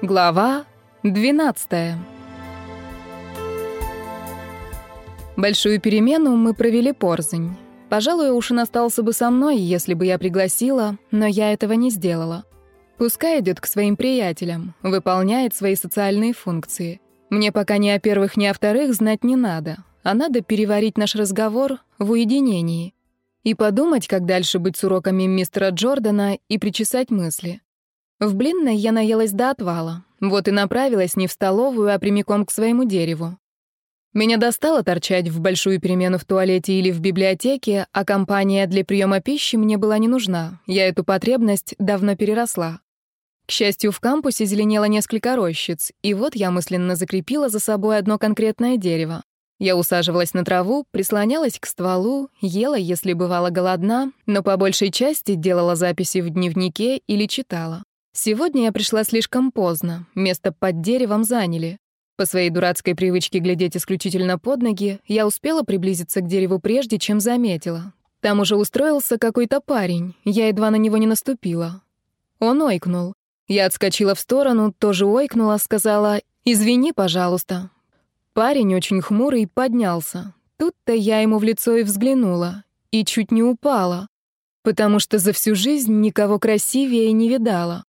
Глава 12. Большую перемену мы провели порзень. Пожалуй, Ушин остался бы со мной, если бы я пригласила, но я этого не сделала. Пускай идет к своим приятелям, выполняет свои социальные функции. Мне пока ни о первых, ни о вторых знать не надо, а надо переварить наш разговор в уединении и подумать, как дальше быть с уроками мистера Джордана и причесать мысли. В блинной я наелась до отвала, вот и направилась не в столовую, а прямиком к своему дереву. Меня достало торчать в большую перемену в туалете или в библиотеке, а компания для приема пищи мне была не нужна, я эту потребность давно переросла. К счастью, в кампусе зеленело несколько рощиц, и вот я мысленно закрепила за собой одно конкретное дерево. Я усаживалась на траву, прислонялась к стволу, ела, если бывала голодна, но по большей части делала записи в дневнике или читала. Сегодня я пришла слишком поздно, место под деревом заняли. По своей дурацкой привычке глядеть исключительно под ноги, я успела приблизиться к дереву прежде, чем заметила. Там уже устроился какой-то парень, я едва на него не наступила. Он ойкнул. Я отскочила в сторону, тоже ойкнула, сказала «Извини, пожалуйста». Парень очень хмурый поднялся. Тут-то я ему в лицо и взглянула. И чуть не упала. Потому что за всю жизнь никого красивее не видала.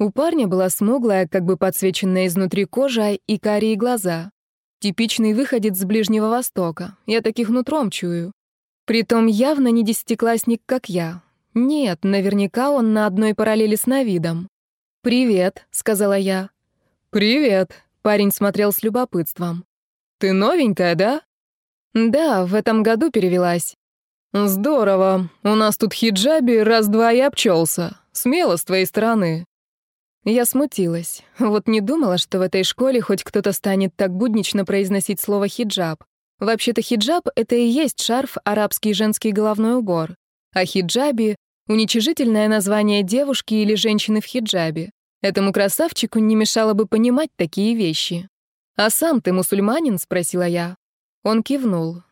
У парня была смуглая, как бы подсвеченная изнутри кожа и карие глаза. Типичный выходец с Ближнего Востока. Я таких нутром чую. Притом явно не десятиклассник, как я. Нет, наверняка он на одной параллели с Навидом. «Привет», — сказала я. «Привет», — парень смотрел с любопытством. «Ты новенькая, да?» «Да, в этом году перевелась». «Здорово. У нас тут хиджаби раз-два и обчелся. Смело с твоей стороны. Я смутилась. Вот не думала, что в этой школе хоть кто-то станет так буднично произносить слово «хиджаб». Вообще-то хиджаб — это и есть шарф, арабский женский головной убор. А хиджаби — уничижительное название девушки или женщины в хиджабе. Этому красавчику не мешало бы понимать такие вещи. «А сам ты мусульманин?» — спросила я. Он кивнул.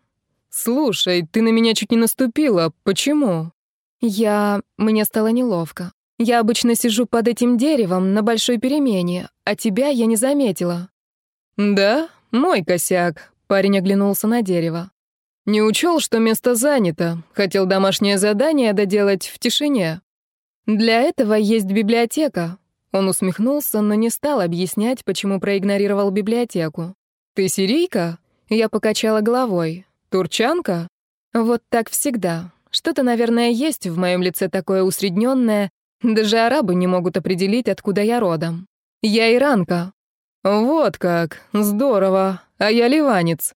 «Слушай, ты на меня чуть не наступила. Почему?» Я... Мне стало неловко. Я обычно сижу под этим деревом на большой перемене, а тебя я не заметила». «Да? Мой косяк», — парень оглянулся на дерево. «Не учел, что место занято. Хотел домашнее задание доделать в тишине». «Для этого есть библиотека». Он усмехнулся, но не стал объяснять, почему проигнорировал библиотеку. «Ты сирийка?» Я покачала головой. «Турчанка?» «Вот так всегда. Что-то, наверное, есть в моем лице такое усредненное, даже арабы не могут определить, откуда я родом. Я иранка. Вот как. Здорово. А я ливанец.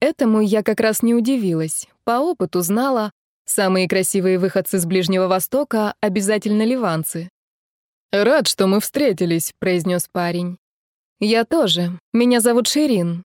Этому я как раз не удивилась. По опыту знала, самые красивые выходцы с Ближнего Востока обязательно ливанцы. «Рад, что мы встретились», — произнес парень. «Я тоже. Меня зовут Ширин».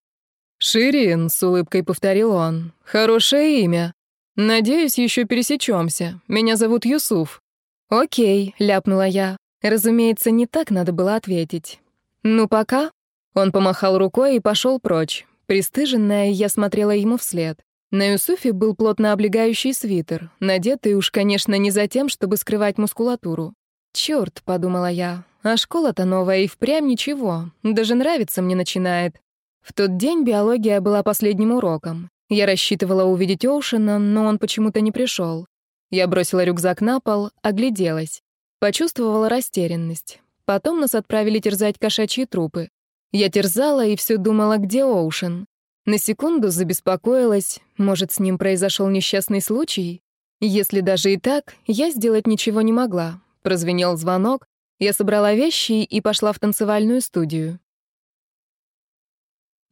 «Ширин», — с улыбкой повторил он. «Хорошее имя. Надеюсь, еще пересечемся. Меня зовут Юсуф». «Окей», — ляпнула я. Разумеется, не так надо было ответить. «Ну, пока». Он помахал рукой и пошел прочь. Пристыженная, я смотрела ему вслед. На Юсуфе был плотно облегающий свитер, надетый уж, конечно, не за тем, чтобы скрывать мускулатуру. «Чёрт», — подумала я, — «а школа-то новая и впрямь ничего, даже нравится мне начинает». В тот день биология была последним уроком. Я рассчитывала увидеть Оушена, но он почему-то не пришел. Я бросила рюкзак на пол, огляделась. Почувствовала растерянность. Потом нас отправили терзать кошачьи трупы. Я терзала и все думала, где Оушен. На секунду забеспокоилась, может, с ним произошел несчастный случай? Если даже и так, я сделать ничего не могла. Прозвенел звонок, я собрала вещи и пошла в танцевальную студию.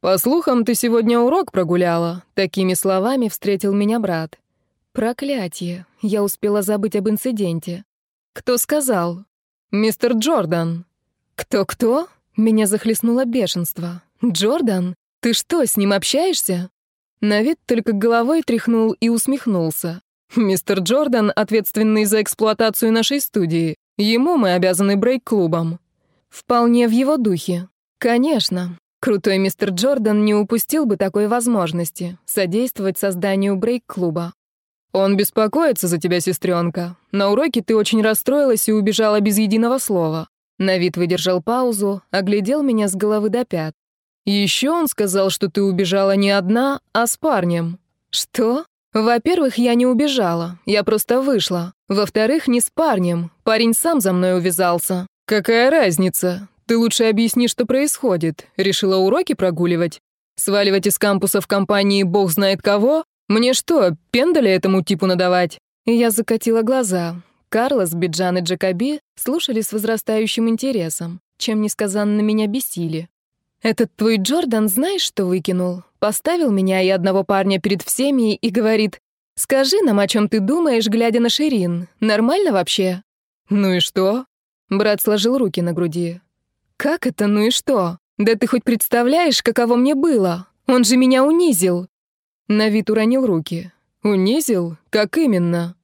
«По слухам, ты сегодня урок прогуляла», — такими словами встретил меня брат. Проклятие. Я успела забыть об инциденте. Кто сказал? Мистер Джордан. Кто-кто? Меня захлестнуло бешенство. Джордан? Ты что, с ним общаешься? На вид только головой тряхнул и усмехнулся. Мистер Джордан ответственный за эксплуатацию нашей студии. Ему мы обязаны брейк-клубом. Вполне в его духе. Конечно. Крутой мистер Джордан не упустил бы такой возможности содействовать созданию брейк-клуба. «Он беспокоится за тебя, сестренка. На уроке ты очень расстроилась и убежала без единого слова. Навид выдержал паузу, оглядел меня с головы до пят. Еще он сказал, что ты убежала не одна, а с парнем. Что? Во-первых, я не убежала, я просто вышла. Во-вторых, не с парнем. Парень сам за мной увязался. Какая разница? Ты лучше объясни, что происходит. Решила уроки прогуливать? Сваливать из кампуса в компании бог знает кого? Мне что, пендаля этому типу надавать? Я закатила глаза. Карлос, Биджан и Джакоби слушали с возрастающим интересом, чем несказанно меня бесили. «Этот твой Джордан знаешь, что выкинул? Поставил меня и одного парня перед всеми и говорит, «Скажи нам, о чем ты думаешь, глядя на Ширин. Нормально вообще?» «Ну и что?» Брат сложил руки на груди. «Как это ну и что? Да ты хоть представляешь, каково мне было? Он же меня унизил!» На вид уронил руки. «Унизил? Как именно?»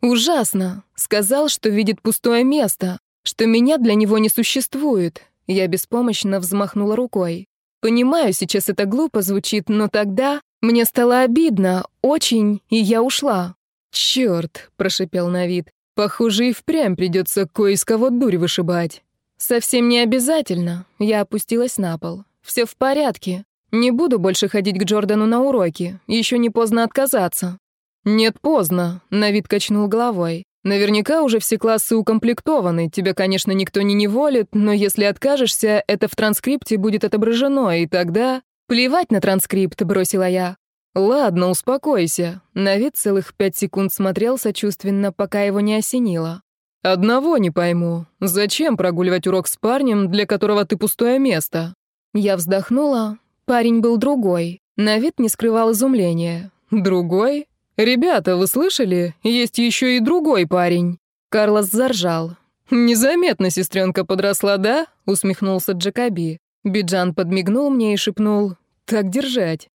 «Ужасно. Сказал, что видит пустое место, что меня для него не существует». Я беспомощно взмахнула рукой. «Понимаю, сейчас это глупо звучит, но тогда мне стало обидно, очень, и я ушла». «Чёрт», — прошипел Навид. «Похоже, и впрямь придется кое из кого дурь вышибать». «Совсем не обязательно». Я опустилась на пол. Все в порядке. Не буду больше ходить к Джордану на уроки. Еще не поздно отказаться». «Нет, поздно», — Навид качнул головой. «Наверняка уже все классы укомплектованы. Тебя, конечно, никто не неволит, но если откажешься, это в транскрипте будет отображено, и тогда...» «Плевать на транскрипт», — бросила я. «Ладно, успокойся». Навид целых пять секунд смотрел сочувственно, пока его не осенило. «Одного не пойму. Зачем прогуливать урок с парнем, для которого ты пустое место?» Я вздохнула. Парень был другой. На вид не скрывал изумления. «Другой? «Ребята, вы слышали? Есть еще и другой парень». Карлос заржал. «Незаметно сестренка подросла, да?» — усмехнулся Джакоби. Биджан подмигнул мне и шепнул «Так держать».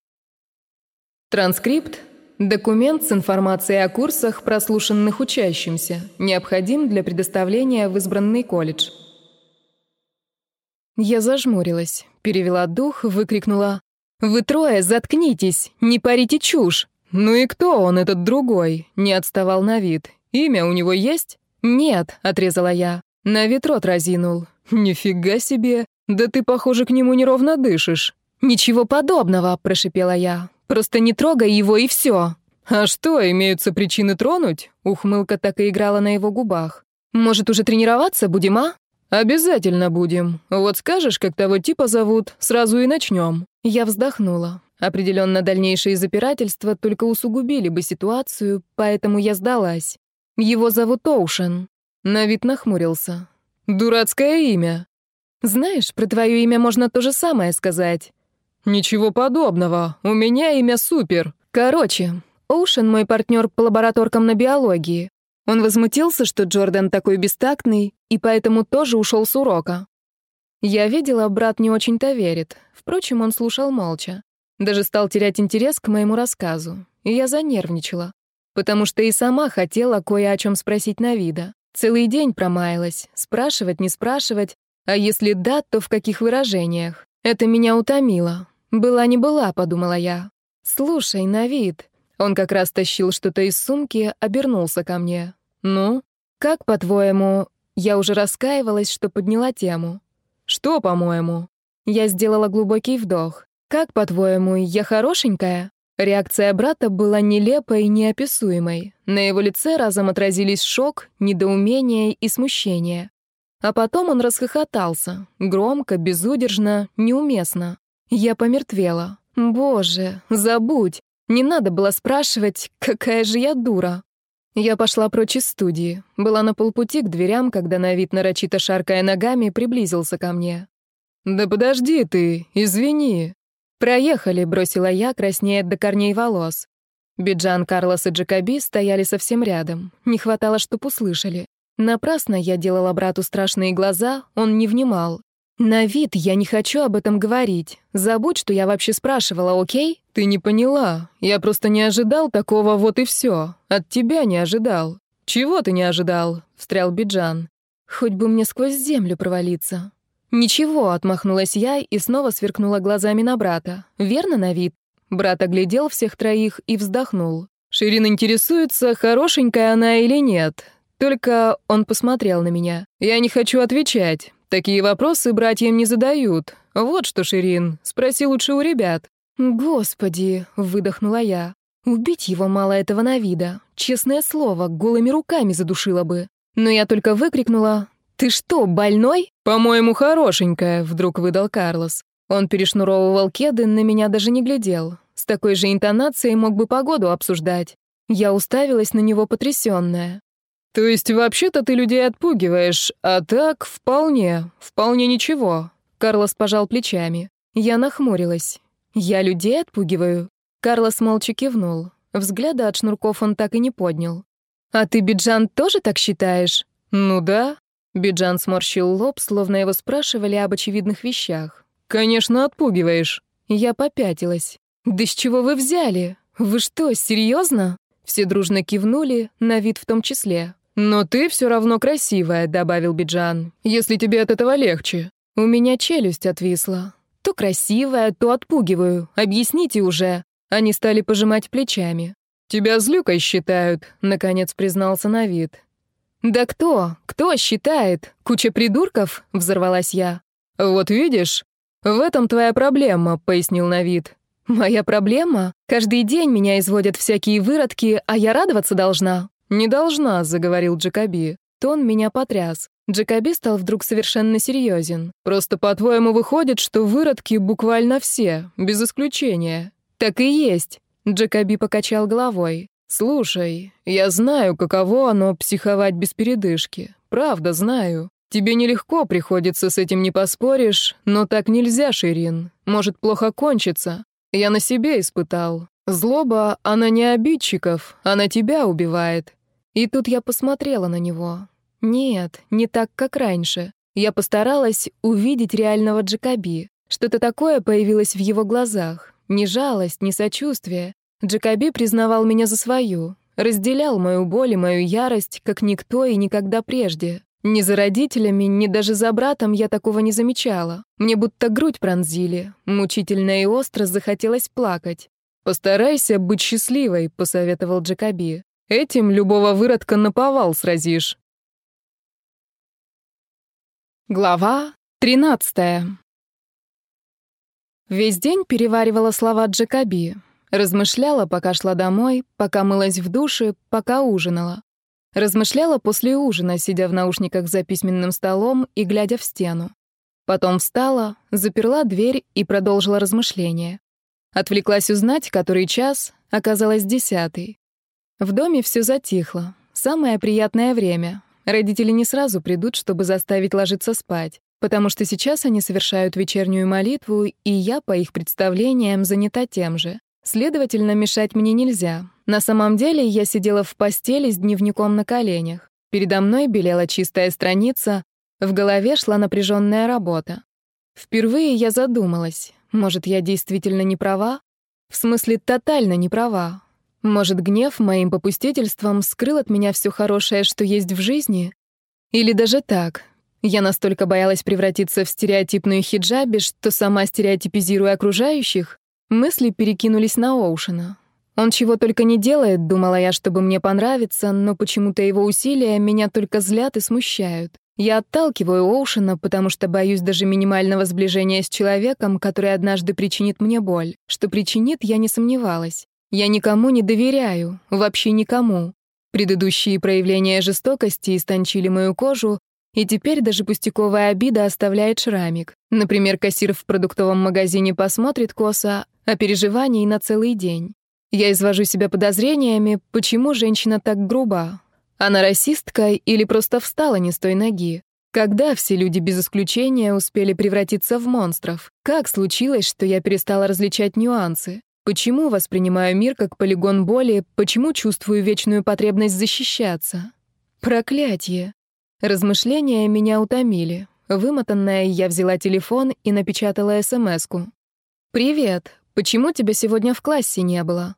Транскрипт — документ с информацией о курсах, прослушанных учащимся, необходим для предоставления в избранный колледж. Я зажмурилась, перевела дух, выкрикнула «Вы трое, заткнитесь, не парите чушь!» «Ну и кто он, этот другой?» — не отставал на вид. «Имя у него есть?» «Нет», — отрезала я. На вид разинул. «Нифига себе! Да ты, похоже, к нему неровно дышишь». «Ничего подобного», — прошипела я. «Просто не трогай его и все». «А что, имеются причины тронуть?» Ухмылка так и играла на его губах. «Может, уже тренироваться будем, а?» «Обязательно будем. Вот скажешь, как того типа зовут, сразу и начнем». Я вздохнула. Определенно, дальнейшие запирательства только усугубили бы ситуацию, поэтому я сдалась. Его зовут Оушен. На вид нахмурился. «Дурацкое имя». «Знаешь, про твое имя можно то же самое сказать». «Ничего подобного. У меня имя Супер». «Короче, Оушен мой партнер по лабораторкам на биологии. Он возмутился, что Джордан такой бестактный, и поэтому тоже ушел с урока. Я видела, брат не очень-то верит. Впрочем, он слушал молча. Даже стал терять интерес к моему рассказу. И я занервничала. Потому что и сама хотела кое о чем спросить Навида. Целый день промаялась. Спрашивать, не спрашивать. А если да, то в каких выражениях? Это меня утомило. «Была не была», — подумала я. «Слушай, Навид». Он как раз тащил что-то из сумки, обернулся ко мне. «Ну, как, по-твоему...» Я уже раскаивалась, что подняла тему. «Что, по-моему?» Я сделала глубокий вдох. «Как, по-твоему, я хорошенькая?» Реакция брата была нелепой и неописуемой. На его лице разом отразились шок, недоумение и смущение. А потом он расхохотался. Громко, безудержно, неуместно. Я помертвела. «Боже, забудь! Не надо было спрашивать, какая же я дура!» Я пошла прочь из студии. Была на полпути к дверям, когда на вид нарочито шаркая ногами приблизился ко мне. «Да подожди ты, извини!» «Проехали», — бросила я, краснея до корней волос. Биджан, Карлос и Джакоби стояли совсем рядом. Не хватало, чтоб услышали. Напрасно я делала брату страшные глаза, он не внимал. «На вид я не хочу об этом говорить. Забудь, что я вообще спрашивала, окей?» «Ты не поняла. Я просто не ожидал такого, вот и все. От тебя не ожидал». «Чего ты не ожидал?» — встрял Биджан. «Хоть бы мне сквозь землю провалиться». «Ничего», — отмахнулась я и снова сверкнула глазами на брата. «Верно на вид?» Брат оглядел всех троих и вздохнул. «Ширин интересуется, хорошенькая она или нет. Только он посмотрел на меня. Я не хочу отвечать. Такие вопросы братьям не задают. Вот что, Ширин, спроси лучше у ребят». «Господи!» — выдохнула я. «Убить его мало этого на вида. Честное слово, голыми руками задушила бы. Но я только выкрикнула «Ты что, больной?» «По-моему, хорошенькая», — вдруг выдал Карлос. Он перешнуровывал кеды, на меня даже не глядел. С такой же интонацией мог бы погоду обсуждать. Я уставилась на него потрясённая. «То есть вообще-то ты людей отпугиваешь, а так вполне, вполне ничего». Карлос пожал плечами. Я нахмурилась. «Я людей отпугиваю?» Карлос молча кивнул. Взгляда от шнурков он так и не поднял. «А ты, Биджан, тоже так считаешь?» «Ну да». Биджан сморщил лоб, словно его спрашивали об очевидных вещах. «Конечно, отпугиваешь». Я попятилась. «Да с чего вы взяли? Вы что, серьезно? Все дружно кивнули, на вид в том числе. «Но ты все равно красивая», — добавил Биджан, «если тебе от этого легче». У меня челюсть отвисла. То красивая, то отпугиваю. Объясните уже. Они стали пожимать плечами. «Тебя злюкой считают», — наконец признался на вид. «Да кто? Кто считает? Куча придурков?» — взорвалась я. «Вот видишь, в этом твоя проблема», — пояснил Навид. «Моя проблема? Каждый день меня изводят всякие выродки, а я радоваться должна». «Не должна», — заговорил Джекоби. Тон меня потряс. Джекоби стал вдруг совершенно серьезен. «Просто, по-твоему, выходит, что выродки буквально все, без исключения». «Так и есть», — Джекоби покачал головой. «Слушай, я знаю, каково оно психовать без передышки. Правда, знаю. Тебе нелегко приходится, с этим не поспоришь, но так нельзя, Ширин. Может плохо кончиться. Я на себе испытал. Злоба, она не обидчиков, она тебя убивает. И тут я посмотрела на него. Нет, не так, как раньше. Я постаралась увидеть реального Джекоби. Что-то такое появилось в его глазах. Ни жалость, ни сочувствие. Джекоби признавал меня за свою, разделял мою боль и мою ярость, как никто и никогда прежде. Ни за родителями, ни даже за братом я такого не замечала. Мне будто грудь пронзили. Мучительно и остро захотелось плакать. «Постарайся быть счастливой», — посоветовал Джекоби. «Этим любого выродка наповал сразишь». Глава тринадцатая. Весь день переваривала слова Джекоби. Размышляла, пока шла домой, пока мылась в душе, пока ужинала. Размышляла после ужина, сидя в наушниках за письменным столом и глядя в стену. Потом встала, заперла дверь и продолжила размышления. Отвлеклась узнать, который час, оказалось десятый. В доме все затихло. Самое приятное время. Родители не сразу придут, чтобы заставить ложиться спать, потому что сейчас они совершают вечернюю молитву, и я, по их представлениям, занята тем же. Следовательно, мешать мне нельзя. На самом деле я сидела в постели с дневником на коленях. Передо мной белела чистая страница, в голове шла напряженная работа. Впервые я задумалась, может, я действительно не права? В смысле, тотально не права. Может, гнев моим попустительством скрыл от меня все хорошее, что есть в жизни? Или даже так. Я настолько боялась превратиться в стереотипную хиджаби, что сама стереотипизирую окружающих. Мысли перекинулись на Оушена. Он чего только не делает, думала я, чтобы мне понравиться, но почему-то его усилия меня только злят и смущают. Я отталкиваю Оушена, потому что боюсь даже минимального сближения с человеком, который однажды причинит мне боль. Что причинит, я не сомневалась. Я никому не доверяю, вообще никому. Предыдущие проявления жестокости истончили мою кожу, и теперь даже пустяковая обида оставляет шрамик. Например, кассир в продуктовом магазине посмотрит косо, а переживаний на целый день. Я извожу себя подозрениями, почему женщина так груба, она расистка или просто встала не с той ноги? Когда все люди без исключения успели превратиться в монстров? Как случилось, что я перестала различать нюансы? Почему воспринимаю мир как полигон боли? Почему чувствую вечную потребность защищаться? Проклятье. Размышления меня утомили. Вымотанная, я взяла телефон и напечатала СМСку. «Привет. Почему тебя сегодня в классе не было?»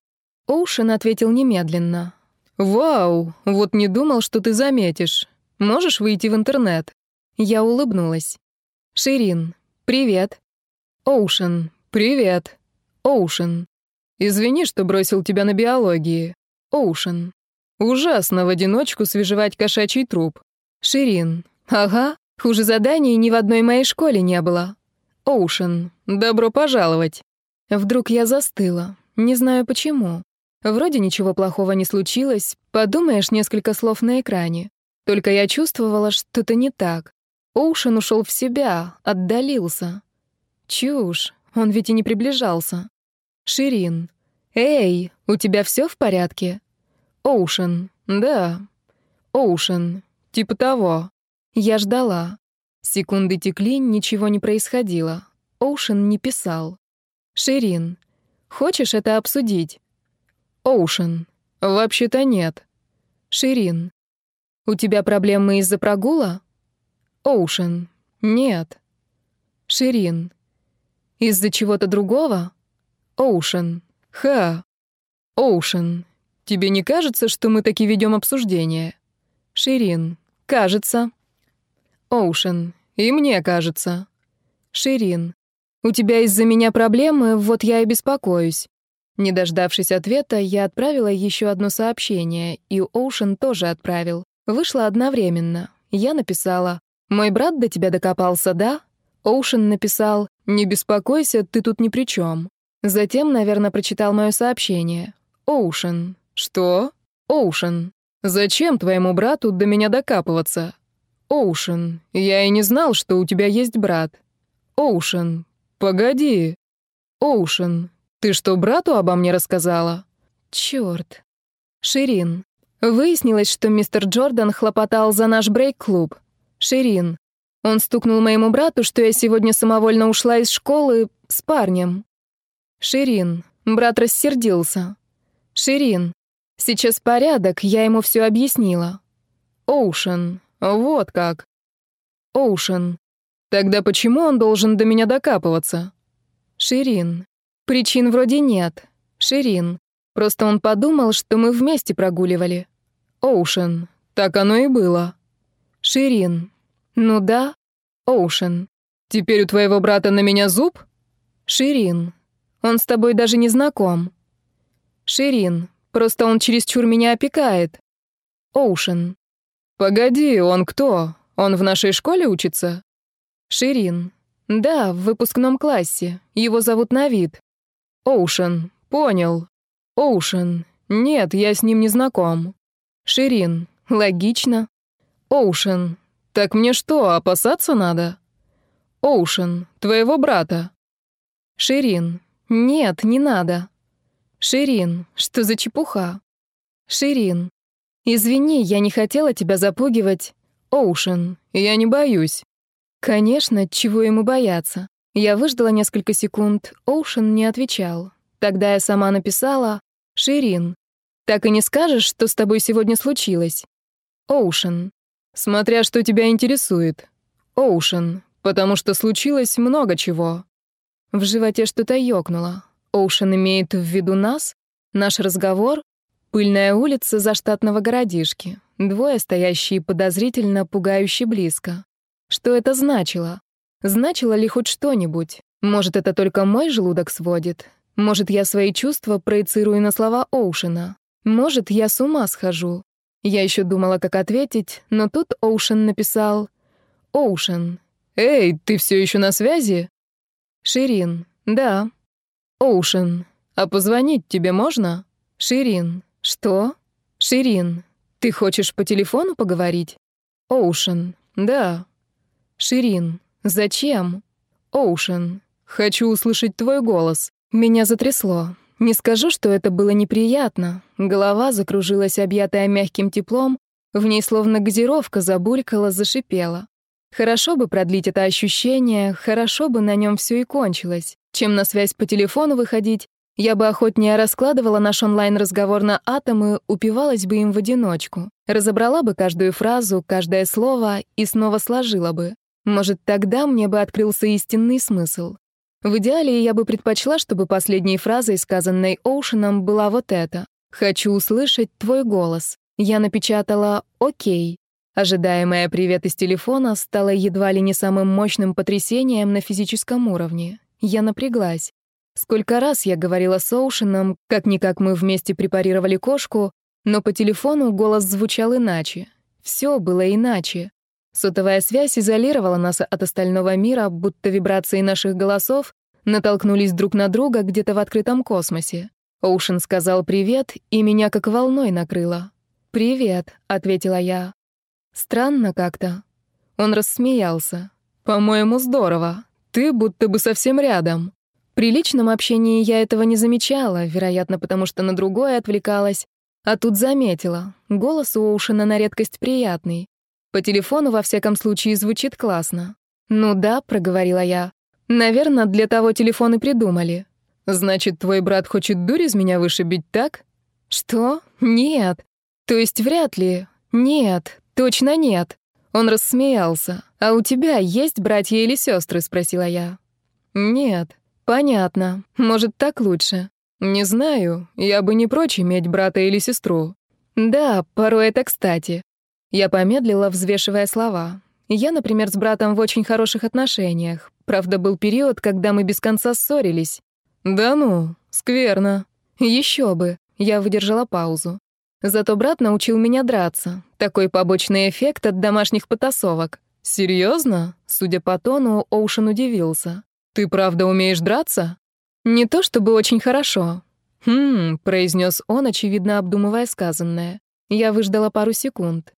Оушен ответил немедленно. «Вау, вот не думал, что ты заметишь. Можешь выйти в интернет?» Я улыбнулась. «Ширин, привет». «Оушен, привет». «Оушен». «Извини, что бросил тебя на биологии». «Оушен». «Ужасно в одиночку свежевать кошачий труп». «Ширин». «Ага». Хуже заданий ни в одной моей школе не было. Оушен, добро пожаловать. Вдруг я застыла. Не знаю почему. Вроде ничего плохого не случилось. Подумаешь, несколько слов на экране. Только я чувствовала, что-то не так. Оушен ушел в себя, отдалился. Чушь, он ведь и не приближался. Ширин. «Эй, у тебя все в порядке?» «Оушен, да. Оушен, типа того». Я ждала. Секунды текли, ничего не происходило. Оушен не писал. «Ширин, хочешь это обсудить?» «Оушен, вообще-то нет». «Ширин, у тебя проблемы из-за прогула?» «Оушен, нет». «Ширин, из-за чего-то другого?» «Оушен, ха». «Оушен, тебе не кажется, что мы таки ведем обсуждение?» «Ширин, кажется». «Оушен, и мне кажется». «Ширин, у тебя из-за меня проблемы, вот я и беспокоюсь». Не дождавшись ответа, я отправила еще одно сообщение, и Оушен тоже отправил. Вышло одновременно. Я написала «Мой брат до тебя докопался, да?» Оушен написал «Не беспокойся, ты тут ни при чем». Затем, наверное, прочитал мое сообщение. «Оушен». «Что?» «Оушен». «Зачем твоему брату до меня докапываться?» «Оушен, я и не знал, что у тебя есть брат». «Оушен, погоди». «Оушен, ты что, брату обо мне рассказала?» «Чёрт». «Ширин, выяснилось, что мистер Джордан хлопотал за наш брейк-клуб. Ширин, он стукнул моему брату, что я сегодня самовольно ушла из школы с парнем. Ширин, брат рассердился. Ширин, сейчас порядок, я ему все объяснила. Оушен, вот как. Оушен. Тогда почему он должен до меня докапываться? Ширин. Причин вроде нет. Ширин. Просто он подумал, что мы вместе прогуливали. Оушен. Так оно и было. Ширин. Ну да. Оушен. Теперь у твоего брата на меня зуб? Ширин. Он с тобой даже не знаком. Ширин. Просто он чересчур меня опекает. Оушен. «Погоди, он кто? Он в нашей школе учится?» «Ширин. Да, в выпускном классе. Его зовут Навид». «Оушен. Понял. Оушен. Нет, я с ним не знаком». «Ширин. Логично». «Оушен. Так мне что, опасаться надо?» «Оушен. Твоего брата». «Ширин. Нет, не надо». «Ширин. Что за чепуха?» «Ширин. «Извини, я не хотела тебя запугивать. Оушен, я не боюсь». Конечно, чего ему бояться. Я выждала несколько секунд, Оушен не отвечал. Тогда я сама написала «Ширин, так и не скажешь, что с тобой сегодня случилось?» Оушен, смотря что тебя интересует. Оушен, потому что случилось много чего. В животе что-то ёкнуло. Оушен имеет в виду нас? Наш разговор? Пыльная улица заштатного городишки. Двое, стоящие подозрительно, пугающе близко. Что это значило? Значило ли хоть что-нибудь? Может, это только мой желудок сводит? Может, я свои чувства проецирую на слова Оушена? Может, я с ума схожу? Я еще думала, как ответить, но тут Оушен написал «Оушен». «Эй, ты все еще на связи?» «Ширин, да». «Оушен, а позвонить тебе можно?» «Ширин, «Что? Ширин, ты хочешь по телефону поговорить?» «Оушен, да». «Ширин, зачем?» «Оушен, хочу услышать твой голос». Меня затрясло. Не скажу, что это было неприятно. Голова закружилась, объятая мягким теплом, в ней словно газировка забулькала, зашипела. Хорошо бы продлить это ощущение, хорошо бы на нем все и кончилось, чем на связь по телефону выходить я бы охотнее раскладывала наш онлайн-разговор на атомы, упивалась бы им в одиночку. Разобрала бы каждую фразу, каждое слово и снова сложила бы. Может, тогда мне бы открылся истинный смысл. В идеале я бы предпочла, чтобы последней фразой, сказанной Оушеном, была вот эта. «Хочу услышать твой голос». Я напечатала «Окей». Ожидаемое «привет» из телефона стало едва ли не самым мощным потрясением на физическом уровне. Я напряглась. Сколько раз я говорила с Оушеном, как-никак мы вместе препарировали кошку, но по телефону голос звучал иначе. Все было иначе. Сотовая связь изолировала нас от остального мира, будто вибрации наших голосов натолкнулись друг на друга где-то в открытом космосе. Оушен сказал привет, и меня как волной накрыло. «Привет», — ответила я. «Странно как-то». Он рассмеялся. «По-моему, здорово. Ты будто бы совсем рядом». При личном общении я этого не замечала, вероятно, потому что на другое отвлекалась, а тут заметила. Голос у Оушена на редкость приятный. По телефону, во всяком случае, звучит классно. «Ну да», — проговорила я. «Наверное, для того телефон и придумали». «Значит, твой брат хочет дурь из меня вышибить, так?» «Что? Нет. То есть вряд ли. Нет, точно нет». Он рассмеялся. «А у тебя есть братья или сестры? спросила я. «Нет». «Понятно. Может, так лучше?» «Не знаю. Я бы не прочь иметь брата или сестру». «Да, порой это кстати. Я помедлила, взвешивая слова. Я, например, с братом в очень хороших отношениях. Правда, был период, когда мы без конца ссорились. Да ну, скверно. Еще бы. Я выдержала паузу. Зато брат научил меня драться. Такой побочный эффект от домашних потасовок. Серьезно? Судя по тону, Оушен удивился. Ты правда умеешь драться? Не то чтобы очень хорошо. Хм, произнес он, очевидно обдумывая сказанное. Я выждала пару секунд.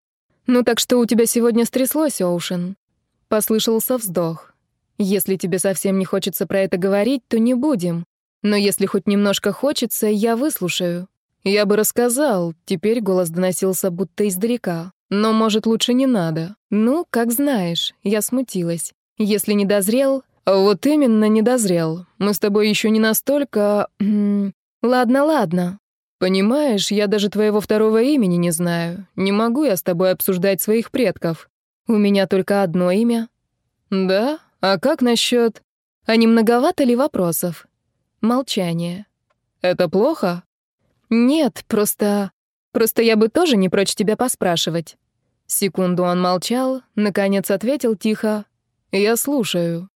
«Ну так что у тебя сегодня стряслось, Оушен?» Послышался вздох. «Если тебе совсем не хочется про это говорить, то не будем. Но если хоть немножко хочется, я выслушаю. Я бы рассказал, теперь голос доносился будто издалека. Но, может, лучше не надо. Ну, как знаешь, я смутилась. Если не дозрел... Вот именно не дозрел. Мы с тобой еще не настолько... Ладно, ладно. «Понимаешь, я даже твоего второго имени не знаю. Не могу я с тобой обсуждать своих предков. У меня только одно имя». «Да? А как насчет...» «А не многовато ли вопросов?» Молчание. «Это плохо?» «Нет, просто... Просто я бы тоже не прочь тебя поспрашивать». Секунду он молчал, наконец ответил тихо. «Я слушаю».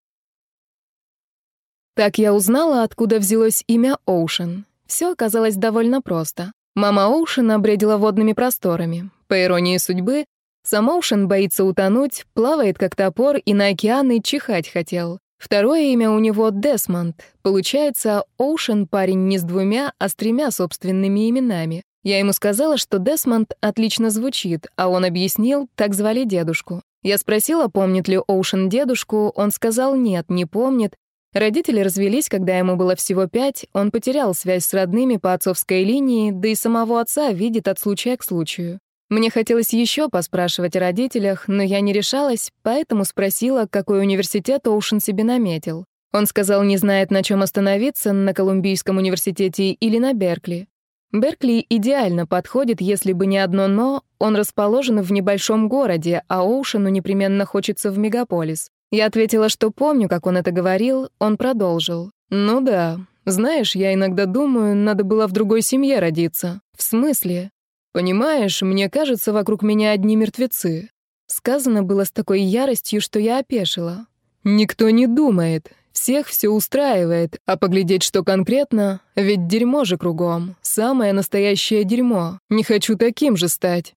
Так я узнала, откуда взялось имя Оушен. Все оказалось довольно просто. Мама Оушена бредила водными просторами. По иронии судьбы, сам Оушен боится утонуть, плавает как топор и на океаны чихать хотел. Второе имя у него — Десмонд. Получается, Оушен парень не с двумя, а с тремя собственными именами. Я ему сказала, что Десмонд отлично звучит, а он объяснил, так звали дедушку. Я спросила, помнит ли Оушен дедушку, он сказал нет, не помнит, Родители развелись, когда ему было всего пять, он потерял связь с родными по отцовской линии, да и самого отца видит от случая к случаю. Мне хотелось еще поспрашивать о родителях, но я не решалась, поэтому спросила, какой университет Оушен себе наметил. Он сказал, не знает, на чем остановиться, на Колумбийском университете или на Беркли. Беркли идеально подходит, если бы не одно «но», он расположен в небольшом городе, а Оушену непременно хочется в мегаполис. Я ответила, что помню, как он это говорил, он продолжил. «Ну да, знаешь, я иногда думаю, надо было в другой семье родиться». «В смысле?» «Понимаешь, мне кажется, вокруг меня одни мертвецы». Сказано было с такой яростью, что я опешила. «Никто не думает, всех все устраивает, а поглядеть, что конкретно, ведь дерьмо же кругом, самое настоящее дерьмо, не хочу таким же стать».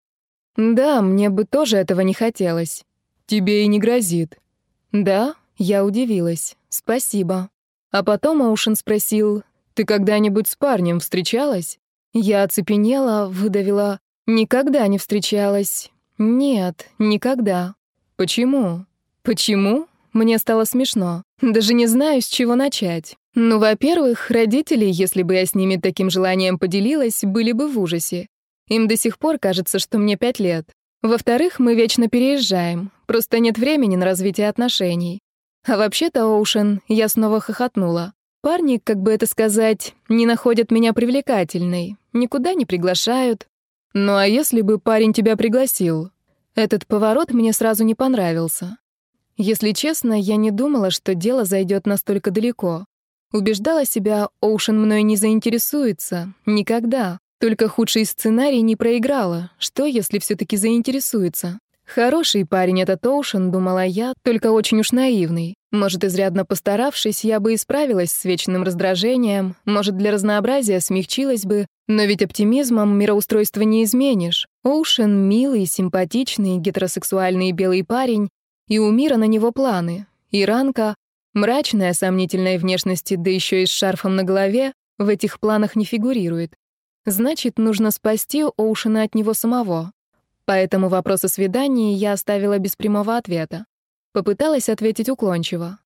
«Да, мне бы тоже этого не хотелось». «Тебе и не грозит. «Да?» — я удивилась. «Спасибо». А потом Оушен спросил, «Ты когда-нибудь с парнем встречалась?» Я оцепенела, выдавила, «Никогда не встречалась». «Нет, никогда». «Почему?» «Почему?» Мне стало смешно. Даже не знаю, с чего начать. Ну, во-первых, родители, если бы я с ними таким желанием поделилась, были бы в ужасе. Им до сих пор кажется, что мне пять лет. Во-вторых, мы вечно переезжаем. Просто нет времени на развитие отношений. А вообще-то, Оушен, я снова хохотнула. Парни, как бы это сказать, не находят меня привлекательной, никуда не приглашают. Ну а если бы парень тебя пригласил? Этот поворот мне сразу не понравился. Если честно, я не думала, что дело зайдет настолько далеко. Убеждала себя, Оушен мной не заинтересуется. Никогда. Только худший сценарий не проиграла. Что, если все таки заинтересуется? Хороший парень этот Оушен, думала я, только очень уж наивный. Может, изрядно постаравшись, я бы исправилась с вечным раздражением, может, для разнообразия смягчилась бы, но ведь оптимизмом мироустройство не изменишь. Оушен — милый, симпатичный, гетеросексуальный белый парень, и у мира на него планы. Иранка — мрачная, сомнительной внешности, да еще и с шарфом на голове, в этих планах не фигурирует. Значит, нужно спасти Оушена от него самого. Поэтому вопрос о свидании я оставила без прямого ответа. Попыталась ответить уклончиво.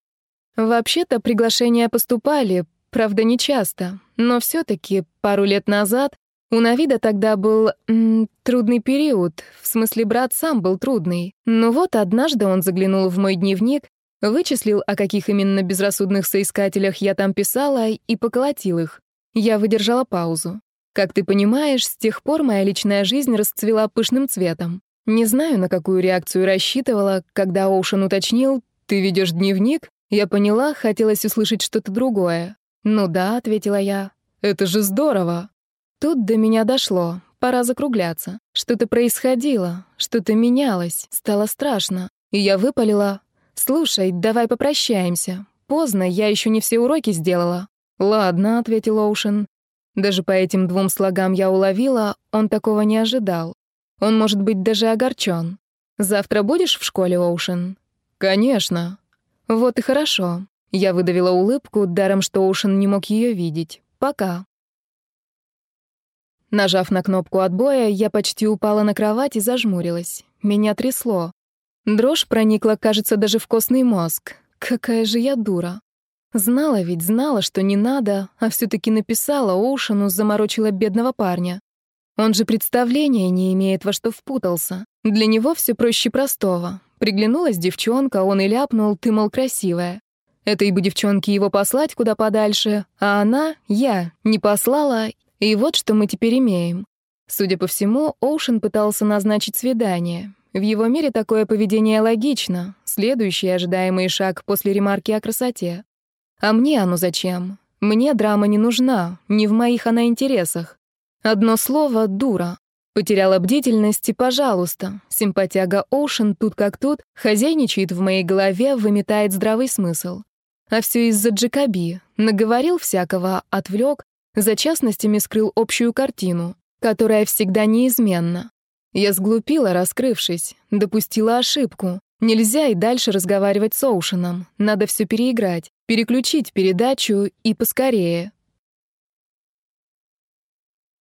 Вообще-то приглашения поступали, правда, не часто, но все таки пару лет назад у Навида тогда был м, трудный период, в смысле брат сам был трудный. Но вот однажды он заглянул в мой дневник, вычислил, о каких именно безрассудных соискателях я там писала, и поколотил их. Я выдержала паузу. Как ты понимаешь, с тех пор моя личная жизнь расцвела пышным цветом. Не знаю, на какую реакцию рассчитывала, когда Оушен уточнил «Ты ведешь дневник?» Я поняла, хотелось услышать что-то другое. «Ну да», — ответила я. «Это же здорово!» Тут до меня дошло. Пора закругляться. Что-то происходило, что-то менялось, стало страшно. И я выпалила. «Слушай, давай попрощаемся. Поздно, я еще не все уроки сделала». «Ладно», — ответил Оушен. Даже по этим двум слогам я уловила, он такого не ожидал. Он может быть даже огорчен. Завтра будешь в школе, Оушен? Конечно. Вот и хорошо. Я выдавила улыбку, даром что Оушен не мог ее видеть. Пока. Нажав на кнопку отбоя, я почти упала на кровать и зажмурилась. Меня трясло. Дрожь проникла, кажется, даже в костный мозг. Какая же я дура. Знала ведь, знала, что не надо, а все таки написала Оушену, заморочила бедного парня. Он же представления не имеет, во что впутался. Для него все проще простого. Приглянулась девчонка, он и ляпнул, ты, мол, красивая. Этой бы девчонке его послать куда подальше, а она, я, не послала, и вот что мы теперь имеем. Судя по всему, Оушен пытался назначить свидание. В его мире такое поведение логично, следующий ожидаемый шаг после ремарки о красоте. А мне оно зачем? Мне драма не нужна, не в моих она интересах. Одно слово — дура. Потеряла бдительность и, пожалуйста, симпатяга Оушен тут как тут, хозяйничает в моей голове, выметает здравый смысл. А все из-за Джекоби. Наговорил всякого, отвлек, за частностями скрыл общую картину, которая всегда неизменна. Я сглупила, раскрывшись, допустила ошибку. Нельзя и дальше разговаривать с Оушеном. Надо все переиграть, переключить передачу и поскорее.